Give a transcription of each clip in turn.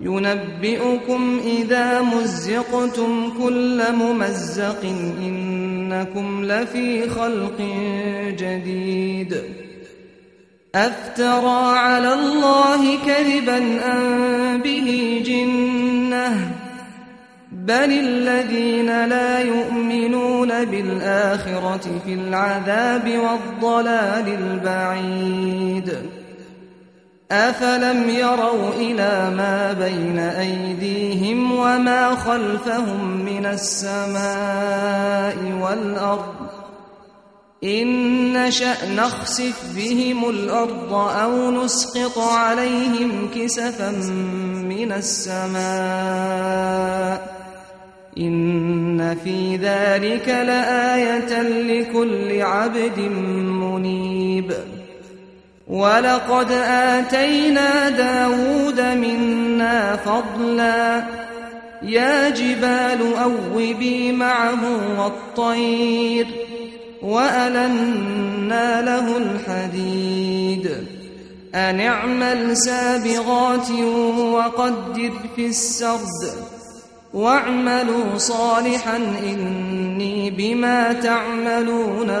ينبئكم إذا مزقتم كل ممزق إنكم لفي خلق جديد أفترى على الله كذبا أن به جنة بل الذين لا يؤمنون بالآخرة في العذاب والضلال البعيد أفلم يروا إلى ما بين أيديهم وما خلفهم من السماء والأرض إن نشأ نخسف بهم الأرض أو نسقط عليهم كسفا من السماء إن في ذلك لآية لكل عبد منيب ولقد آتينا داود منا فضلا. يا جبال أوبي معه والطير وألنا له الحديد. أن اعمل سابغات وقدر في السرد. واعملوا صالحا إني بما تعملون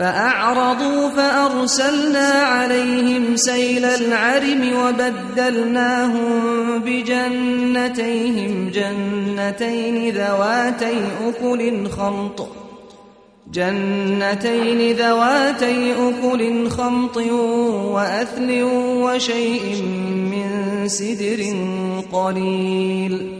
فأعرضوا فأرسلنا عليهم سيل العرم وبدلناهم بجنتيهم، جنتين ذواتي أكل خمط، جنتين ذواتي أكل خمط وأثل وشيء من سدر قليل.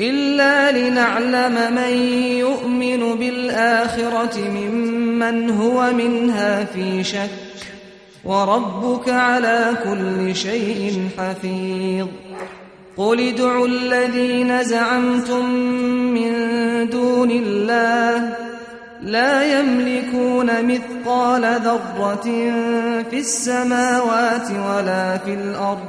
إلا لنعلم من يؤمن بالآخرة ممن هو منها في شك وربك على كل شيء حفيظ. قل ادعوا الذين زعمتم من دون الله لا يملكون مثقال ذرة في السماوات ولا في الأرض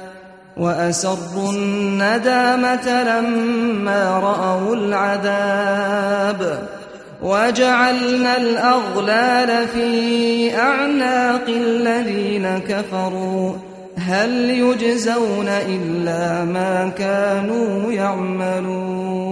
وأسروا الندامة لما رأوا العذاب وجعلنا الأغلال في أعناق الذين كفروا هل يجزون إلا ما كانوا يعملون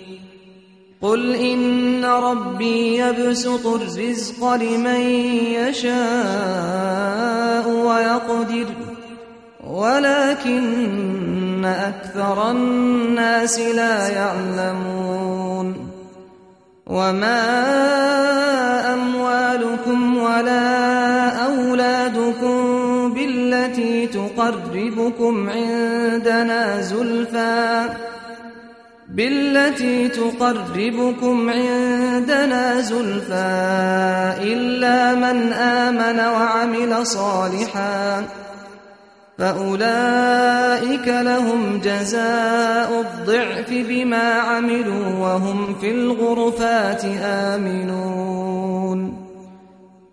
قل إن ربي يبسط الرزق لمن يشاء ويقدر، ولكن أكثر الناس لا يعلمون. وما أموالكم ولا أولادكم بالتي تقربكم عندنا زلفى بالتي تقربكم عندنا زلفى إلا من آمن وعمل صالحا فأولئك لهم جزاء الضعف بما عملوا وهم في الغرفات آمنون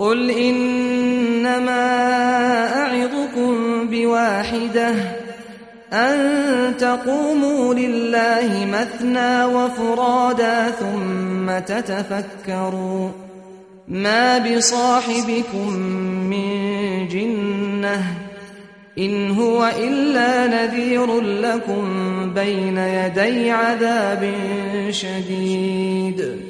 قل إنما أعظكم بواحدة، أن تقوموا لله مثنى وفرادا ثم تتفكروا. ما بصاحبكم من جنة، إن هو إلا نذير لكم بين يدي عذاب شديد.